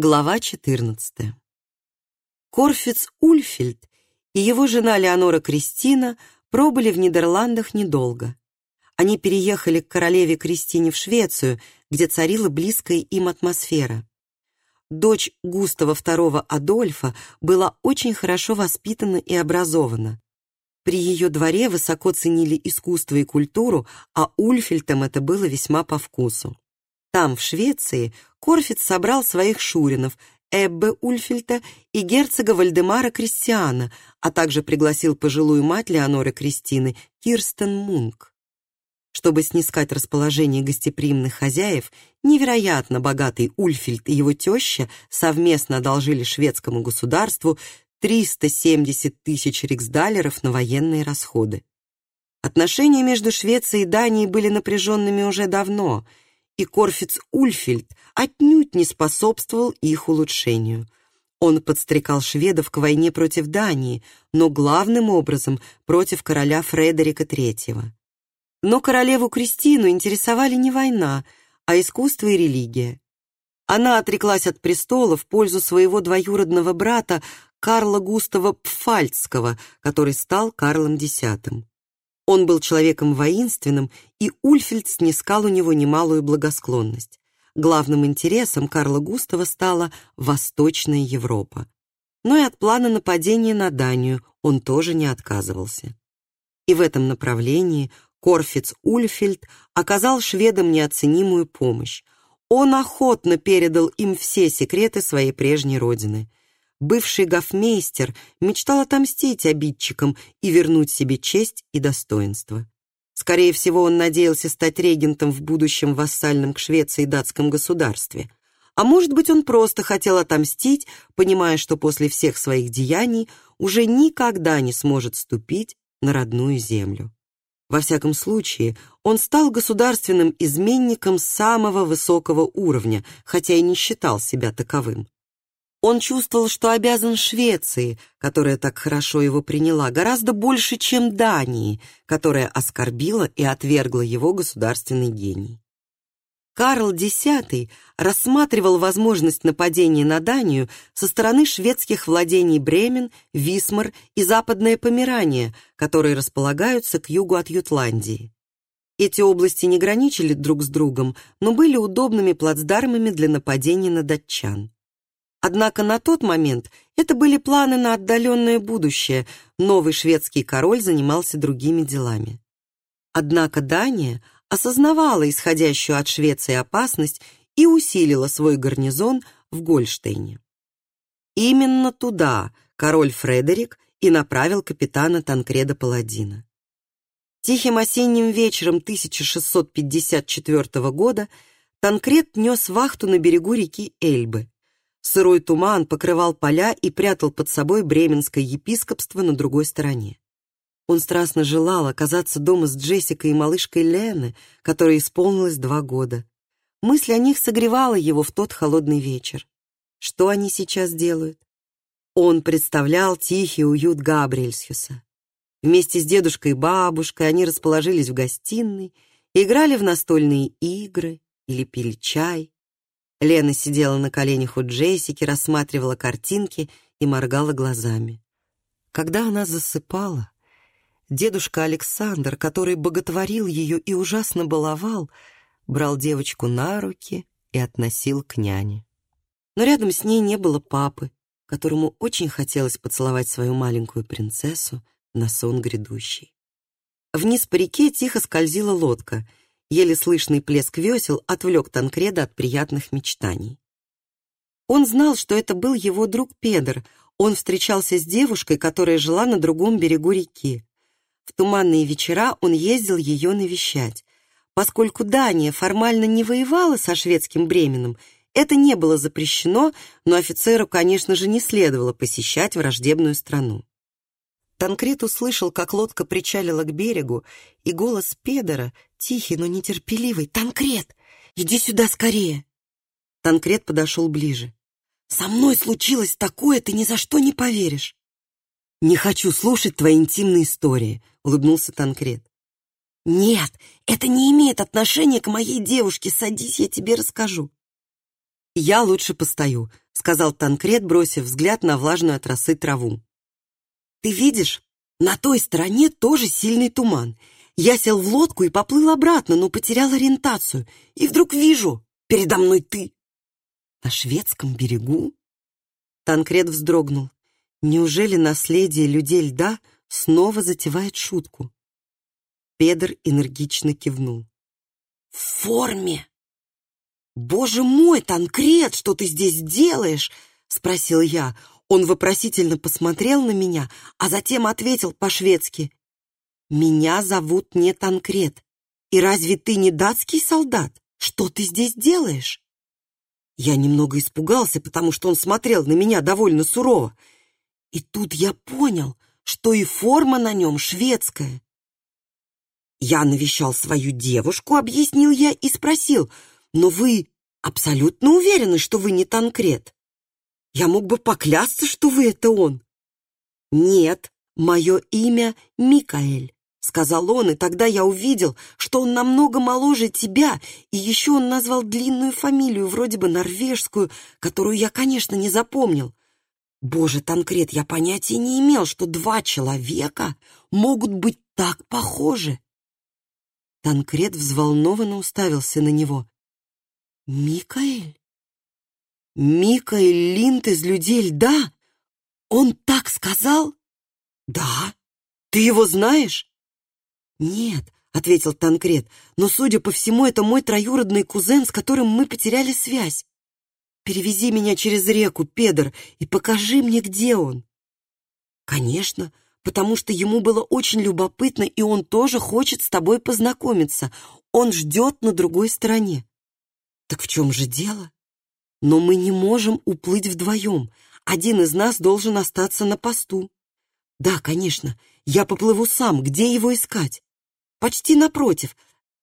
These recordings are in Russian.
Глава 14. Корфиц Ульфельд и его жена Леонора Кристина пробыли в Нидерландах недолго. Они переехали к королеве Кристине в Швецию, где царила близкая им атмосфера. Дочь Густава II Адольфа была очень хорошо воспитана и образована. При ее дворе высоко ценили искусство и культуру, а Ульфельтам это было весьма по вкусу. Там, в Швеции, Корфиц собрал своих шуринов Эббе Ульфельта и герцога Вальдемара Кристиана, а также пригласил пожилую мать Леоноры Кристины Кирстен Мунк. Чтобы снискать расположение гостеприимных хозяев, невероятно богатый Ульфельд и его теща совместно одолжили шведскому государству 370 тысяч риксдалеров на военные расходы. Отношения между Швецией и Данией были напряженными уже давно — и Корфиц Ульфельд отнюдь не способствовал их улучшению. Он подстрекал шведов к войне против Дании, но главным образом против короля Фредерика III. Но королеву Кристину интересовали не война, а искусство и религия. Она отреклась от престола в пользу своего двоюродного брата Карла Густава Пфальцского, который стал Карлом X. Он был человеком воинственным, и Ульфельд снискал у него немалую благосклонность. Главным интересом Карла Густава стала Восточная Европа. Но и от плана нападения на Данию он тоже не отказывался. И в этом направлении Корфиц Ульфельд оказал шведам неоценимую помощь. Он охотно передал им все секреты своей прежней родины бывший гофмейстер мечтал отомстить обидчикам и вернуть себе честь и достоинство. Скорее всего, он надеялся стать регентом в будущем вассальном к Швеции датском государстве. А может быть, он просто хотел отомстить, понимая, что после всех своих деяний уже никогда не сможет ступить на родную землю. Во всяком случае, он стал государственным изменником самого высокого уровня, хотя и не считал себя таковым. Он чувствовал, что обязан Швеции, которая так хорошо его приняла, гораздо больше, чем Дании, которая оскорбила и отвергла его государственный гений. Карл X рассматривал возможность нападения на Данию со стороны шведских владений Бремен, Висмар и Западное Померания, которые располагаются к югу от Ютландии. Эти области не граничили друг с другом, но были удобными плацдармами для нападения на датчан. Однако на тот момент это были планы на отдаленное будущее, новый шведский король занимался другими делами. Однако Дания осознавала исходящую от Швеции опасность и усилила свой гарнизон в Гольштейне. Именно туда король Фредерик и направил капитана Танкреда Паладина. Тихим осенним вечером 1654 года Танкред нес вахту на берегу реки Эльбы. Сырой туман покрывал поля и прятал под собой бременское епископство на другой стороне. Он страстно желал оказаться дома с Джессикой и малышкой Лены, которой исполнилось два года. Мысль о них согревала его в тот холодный вечер. Что они сейчас делают? Он представлял тихий уют Габриэльсхюса. Вместе с дедушкой и бабушкой они расположились в гостиной, играли в настольные игры или пили чай. Лена сидела на коленях у Джессики, рассматривала картинки и моргала глазами. Когда она засыпала, дедушка Александр, который боготворил ее и ужасно баловал, брал девочку на руки и относил к няне. Но рядом с ней не было папы, которому очень хотелось поцеловать свою маленькую принцессу на сон грядущий. Вниз по реке тихо скользила лодка — Еле слышный плеск весел отвлек Танкреда от приятных мечтаний. Он знал, что это был его друг Педр. Он встречался с девушкой, которая жила на другом берегу реки. В туманные вечера он ездил ее навещать. Поскольку Дания формально не воевала со шведским Бременом, это не было запрещено, но офицеру, конечно же, не следовало посещать враждебную страну. Танкрет услышал, как лодка причалила к берегу, и голос Педора, тихий, но нетерпеливый, «Танкрет, иди сюда скорее!» Танкрет подошел ближе. «Со мной случилось такое, ты ни за что не поверишь!» «Не хочу слушать твои интимные истории», — улыбнулся Танкрет. «Нет, это не имеет отношения к моей девушке. Садись, я тебе расскажу». «Я лучше постою», — сказал Танкрет, бросив взгляд на влажную от росы траву. «Ты видишь, на той стороне тоже сильный туман. Я сел в лодку и поплыл обратно, но потерял ориентацию. И вдруг вижу, передо мной ты. На шведском берегу?» Танкрет вздрогнул. Неужели наследие людей льда снова затевает шутку? Педр энергично кивнул. «В форме!» «Боже мой, Танкрет, что ты здесь делаешь?» — спросил я. Он вопросительно посмотрел на меня, а затем ответил по-шведски. «Меня зовут не Танкрет. И разве ты не датский солдат? Что ты здесь делаешь?» Я немного испугался, потому что он смотрел на меня довольно сурово. И тут я понял, что и форма на нем шведская. Я навещал свою девушку, объяснил я и спросил, но вы абсолютно уверены, что вы не Танкрет? Я мог бы поклясться, что вы это он. Нет, мое имя Микаэль, сказал он, и тогда я увидел, что он намного моложе тебя, и еще он назвал длинную фамилию, вроде бы норвежскую, которую я, конечно, не запомнил. Боже, Танкрет, я понятия не имел, что два человека могут быть так похожи. Танкрет взволнованно уставился на него. «Микаэль? Микаэль Линд из «Людей льда»? Он так сказал?» «Да. Ты его знаешь?» «Нет», — ответил Танкрет, «но, судя по всему, это мой троюродный кузен, с которым мы потеряли связь. Перевези меня через реку, Педр, и покажи мне, где он». «Конечно», потому что ему было очень любопытно, и он тоже хочет с тобой познакомиться. Он ждет на другой стороне. Так в чем же дело? Но мы не можем уплыть вдвоем. Один из нас должен остаться на посту. Да, конечно, я поплыву сам. Где его искать? Почти напротив.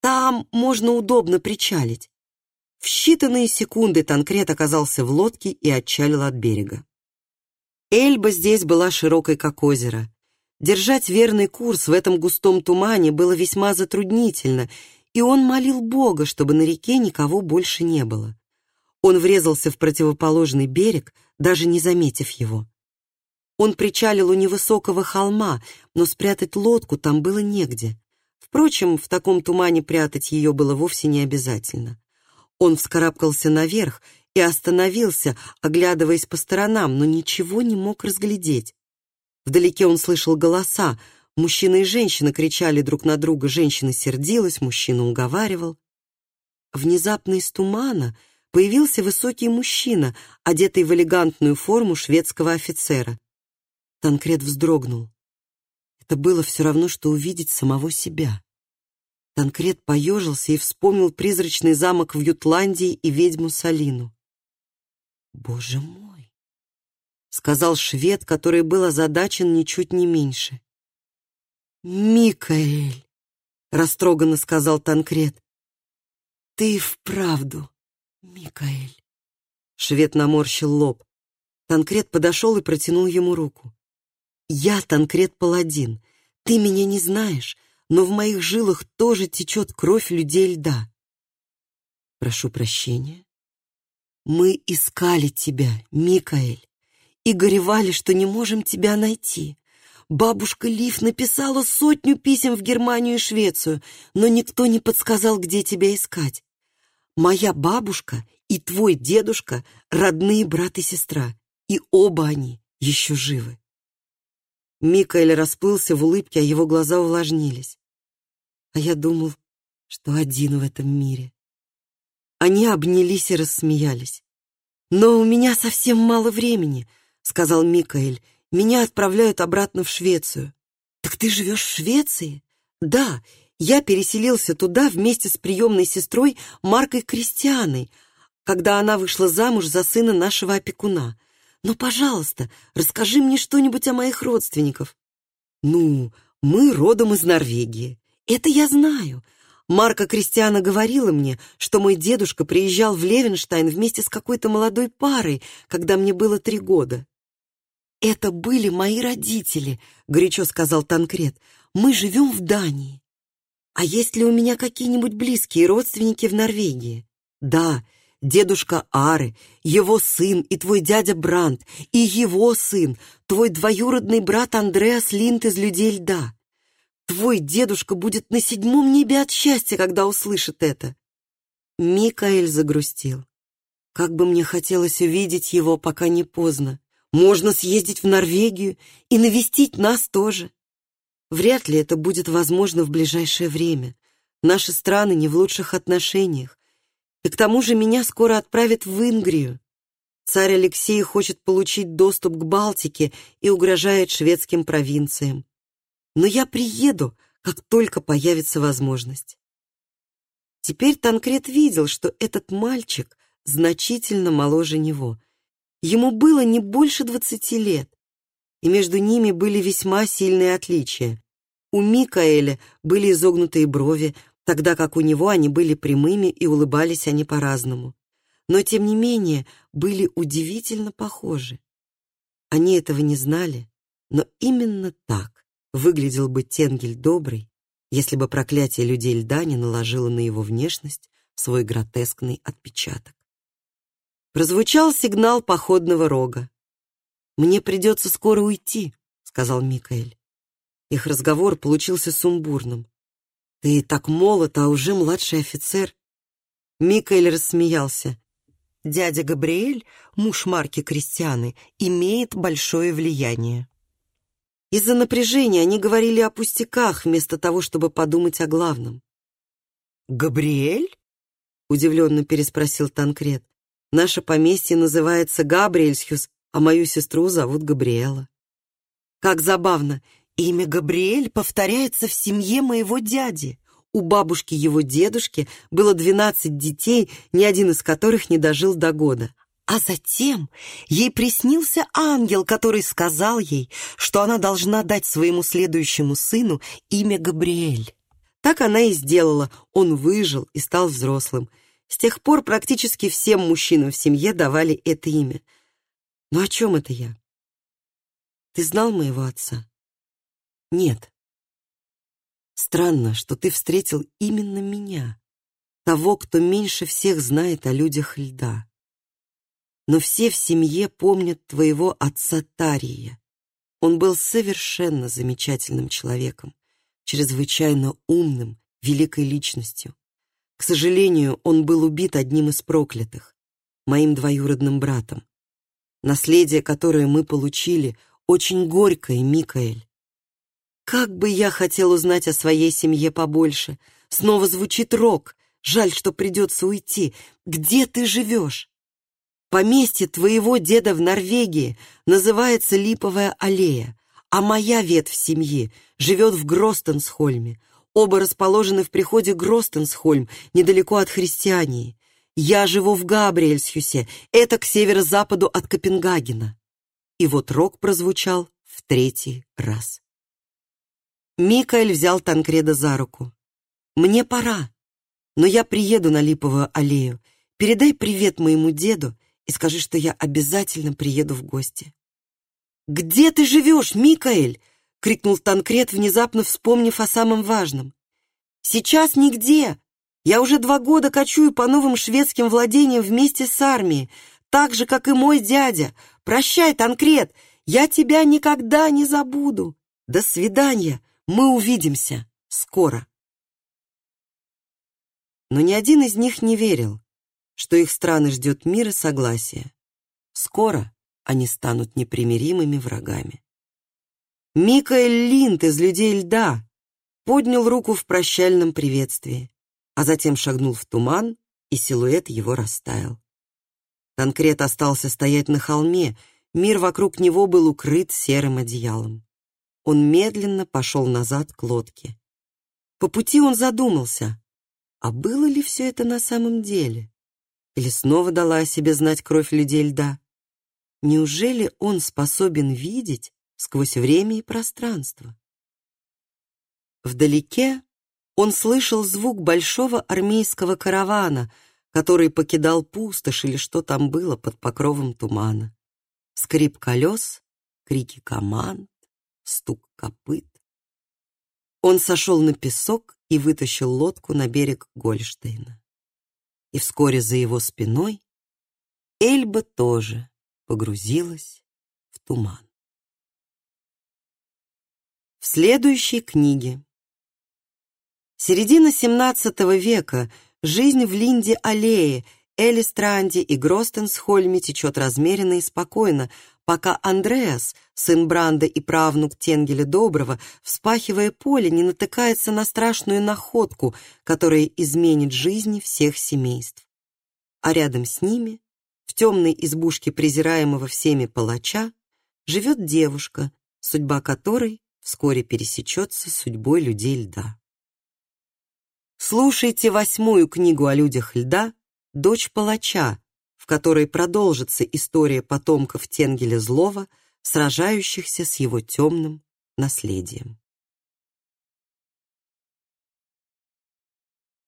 Там можно удобно причалить. В считанные секунды Танкрет оказался в лодке и отчалил от берега. Эльба здесь была широкой, как озеро. Держать верный курс в этом густом тумане было весьма затруднительно, и он молил Бога, чтобы на реке никого больше не было. Он врезался в противоположный берег, даже не заметив его. Он причалил у невысокого холма, но спрятать лодку там было негде. Впрочем, в таком тумане прятать ее было вовсе не обязательно. Он вскарабкался наверх и остановился, оглядываясь по сторонам, но ничего не мог разглядеть. Вдалеке он слышал голоса. Мужчина и женщина кричали друг на друга, женщина сердилась, мужчина уговаривал. Внезапно из тумана появился высокий мужчина, одетый в элегантную форму шведского офицера. Танкрет вздрогнул. Это было все равно, что увидеть самого себя. Танкрет поежился и вспомнил призрачный замок в Ютландии и ведьму Салину. «Боже мой!» сказал швед, который был озадачен ничуть не меньше. «Микаэль», — растроганно сказал Танкрет, — «ты вправду, Микаэль». Швед наморщил лоб. Танкрет подошел и протянул ему руку. «Я Танкрет Паладин. Ты меня не знаешь, но в моих жилах тоже течет кровь людей льда. Прошу прощения. Мы искали тебя, Микаэль и горевали, что не можем тебя найти. Бабушка Лив написала сотню писем в Германию и Швецию, но никто не подсказал, где тебя искать. Моя бабушка и твой дедушка — родные брат и сестра, и оба они еще живы. Микаэль расплылся в улыбке, а его глаза увлажнились. А я думал, что один в этом мире. Они обнялись и рассмеялись. «Но у меня совсем мало времени», — сказал Микаэль. «Меня отправляют обратно в Швецию». «Так ты живешь в Швеции?» «Да, я переселился туда вместе с приемной сестрой Маркой Кристианой, когда она вышла замуж за сына нашего опекуна. Но, пожалуйста, расскажи мне что-нибудь о моих родственниках». «Ну, мы родом из Норвегии. Это я знаю. Марка Кристиана говорила мне, что мой дедушка приезжал в Левенштайн вместе с какой-то молодой парой, когда мне было три года. «Это были мои родители», — горячо сказал Танкрет. «Мы живем в Дании. А есть ли у меня какие-нибудь близкие родственники в Норвегии?» «Да, дедушка Ары, его сын и твой дядя Бранд, и его сын, твой двоюродный брат Андреас Линд из «Людей льда». Твой дедушка будет на седьмом небе от счастья, когда услышит это. Микаэль загрустил. Как бы мне хотелось увидеть его, пока не поздно. Можно съездить в Норвегию и навестить нас тоже. Вряд ли это будет возможно в ближайшее время. Наши страны не в лучших отношениях. И к тому же меня скоро отправят в Ингрию. Царь Алексей хочет получить доступ к Балтике и угрожает шведским провинциям. Но я приеду, как только появится возможность. Теперь Танкрет видел, что этот мальчик значительно моложе него. Ему было не больше двадцати лет, и между ними были весьма сильные отличия. У Микаэля были изогнутые брови, тогда как у него они были прямыми и улыбались они по-разному. Но, тем не менее, были удивительно похожи. Они этого не знали, но именно так выглядел бы Тенгель Добрый, если бы проклятие людей льда не наложило на его внешность свой гротескный отпечаток. Прозвучал сигнал походного рога. «Мне придется скоро уйти», — сказал Микаэль. Их разговор получился сумбурным. «Ты так молод, а уже младший офицер». Микаэль рассмеялся. «Дядя Габриэль, муж Марки Кристианы, имеет большое влияние». Из-за напряжения они говорили о пустяках, вместо того, чтобы подумать о главном. «Габриэль?» — удивленно переспросил Танкрет. «Наше поместье называется Габриэльсхюс, а мою сестру зовут Габриэла». «Как забавно! Имя Габриэль повторяется в семье моего дяди. У бабушки его дедушки было двенадцать детей, ни один из которых не дожил до года. А затем ей приснился ангел, который сказал ей, что она должна дать своему следующему сыну имя Габриэль. Так она и сделала. Он выжил и стал взрослым. С тех пор практически всем мужчинам в семье давали это имя. Но о чем это я? Ты знал моего отца? Нет. Странно, что ты встретил именно меня, того, кто меньше всех знает о людях льда. Но все в семье помнят твоего отца Тария. Он был совершенно замечательным человеком, чрезвычайно умным, великой личностью. К сожалению, он был убит одним из проклятых, моим двоюродным братом. Наследие, которое мы получили, очень горькое, Микаэль. Как бы я хотел узнать о своей семье побольше. Снова звучит рок. Жаль, что придется уйти. Где ты живешь? Поместье твоего деда в Норвегии называется Липовая аллея, а моя ветвь семьи живет в Гростенсхольме. Оба расположены в приходе Гростенсхольм, недалеко от Христиании. Я живу в Габриэльсхюсе, это к северо-западу от Копенгагена. И вот рок прозвучал в третий раз. Микаэль взял Танкреда за руку. «Мне пора, но я приеду на Липовую аллею. Передай привет моему деду и скажи, что я обязательно приеду в гости». «Где ты живешь, Микаэль?» — крикнул Танкред, внезапно вспомнив о самом важном. «Сейчас нигде. Я уже два года кочую по новым шведским владениям вместе с армией, так же, как и мой дядя. Прощай, Танкред, я тебя никогда не забуду. До свидания!» Мы увидимся скоро. Но ни один из них не верил, что их страны ждет мир и согласие. Скоро они станут непримиримыми врагами. Микаэль Линд из «Людей льда» поднял руку в прощальном приветствии, а затем шагнул в туман, и силуэт его растаял. Конкрет остался стоять на холме, мир вокруг него был укрыт серым одеялом он медленно пошел назад к лодке. По пути он задумался, а было ли все это на самом деле? Или снова дала о себе знать кровь людей льда? Неужели он способен видеть сквозь время и пространство? Вдалеке он слышал звук большого армейского каравана, который покидал пустошь или что там было под покровом тумана. Скрип колес, крики команд, стук копыт. Он сошел на песок и вытащил лодку на берег Гольштейна. и вскоре за его спиной Эльба тоже погрузилась в туман. В следующей книге. Середина XVII века. Жизнь в Линде-аллее, Элистранде и Гростенсхольме течет размеренно и спокойно, пока Андреас, сын Бранда и правнук Тенгеля Доброго, вспахивая поле, не натыкается на страшную находку, которая изменит жизни всех семейств. А рядом с ними, в темной избушке презираемого всеми палача, живет девушка, судьба которой вскоре пересечется с судьбой людей льда. Слушайте восьмую книгу о людях льда «Дочь палача», в которой продолжится история потомков Тенгеля Злого, сражающихся с его темным наследием.